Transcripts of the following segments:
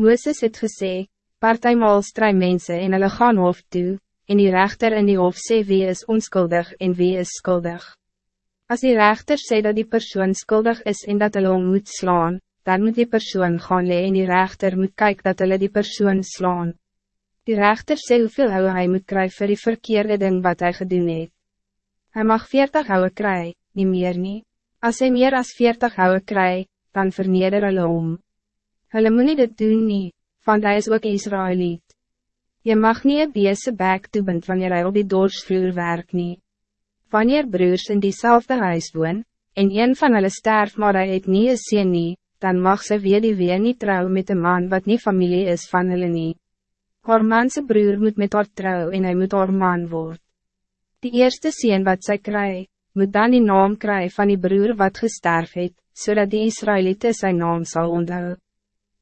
Mooses het gesê, partijmaal strui mense en hulle gaan hof toe, en die rechter in die hof sê wie is onskuldig en wie is skuldig. Als die rechter sê dat die persoon skuldig is en dat hulle hom moet slaan, dan moet die persoon gaan lee en die rechter moet kijken dat hulle die persoon slaan. Die rechter sê hoeveel hou hy moet kry vir die verkeerde ding wat hij gedoen het. Hy mag 40 houwe kry, nie meer nie. As hy meer as 40 houwe kry, dan verneder hulle om. Hulle moet nie dit doen nie, want hy is ook Israëliet. Je mag niet een beese bek toebind wanneer hij op die doorsvloer werk nie. Wanneer broers in diezelfde huis woon, en een van hulle sterf maar hy het nie een sien nie, dan mag ze weer die weer niet trouw met een man wat niet familie is van hulle nie. Haar manse broer moet met haar trouw en hij moet haar man word. Die eerste sien wat zij kry, moet dan die naam kry van die broer wat gesterf het, zodat die Israëlieten zijn naam zal onthou.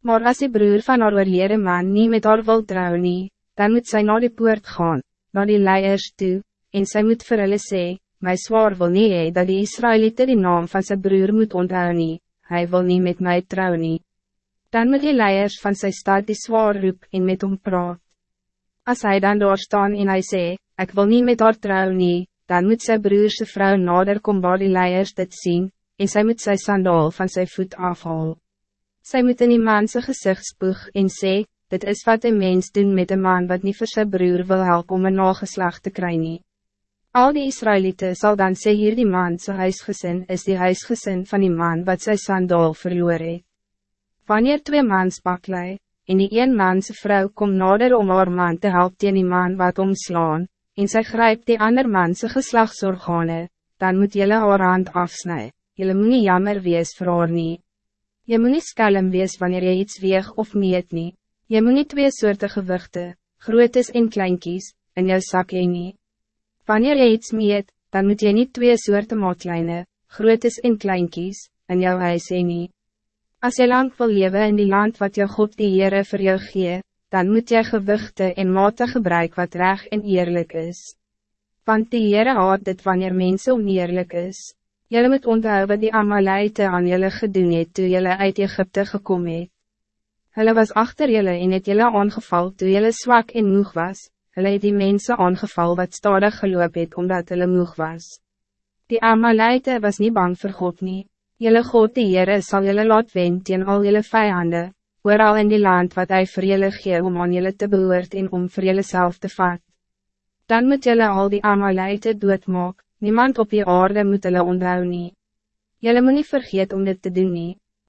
Maar als die broer van haar oorlede man niet met haar wil trouw nie, dan moet zij naar die poort gaan, naar die leiers toe, en zij moet vir hulle sê, my zwaar wil nie hee, dat die Israëlieten die naam van zijn broer moet onthou nie, hy wil niet met mij trouw nie. Dan moet die leiers van zijn stad die zwaar roep en met hom praat. Als hij dan daar staan en hij sê, ik wil niet met haar trouw nie, dan moet zijn broerse vrouw nader kom waar die leiers dit zien, en zij moet zijn sandaal van zijn voet afhaal. Zij moet in die manse gezicht spoeg en sê, dit is wat een mens doen met een man wat niet voor zijn broer wil helpen om een nageslag te krijgen. Al die Israëlieten zal dan sê hier die man zijn huisgezin is die huisgezin van die man wat zijn sandaal verloor het. Wanneer twee mans baklei, en die een manse vrouw komt nader om haar man te helpen tegen die man wat omslaan, en zij grijpt die ander manse geslachtsorgane, dan moet jelle haar hand afsnijden. Jelle moet nie jammer wees vir haar nie. Je moet nie skelm wees wanneer je iets weeg of meet nie. Je moet niet twee soorten gewichten, grootes en kleinkies, in jou zak heen nie. Wanneer je iets meet, dan moet je niet twee soorten maatlijnen, grootes en kleinkies, in jou huis heen nie. As jy lang wil leven in die land wat jou God die Heere vir jou gee, dan moet jy gewichten en mate gebruik wat reg en eerlijk is. Want die Heere haat dit wanneer mensen oneerlijk is. Jylle moet onthou wat die Amalite aan jylle gedoen het toe jylle uit Egypte gekomen het. Hulle was achter jullie en het jullie aangeval toe jullie zwak en moeg was. Hulle het die mensen aangeval wat stadig geloop het omdat hulle moeg was. Die Amalite was niet bang voor God nie. Jullie God die Heere sal jullie laat wen teen al jullie vijanden, al in die land wat hij vir jullie gee om aan jullie te behoort en om vir jullie zelf te vat. Dan moet jullie al die Amalite doodmaak, niemand op die aarde moet hulle onthou nie. Jullie moet niet vergeet om dit te doen nie.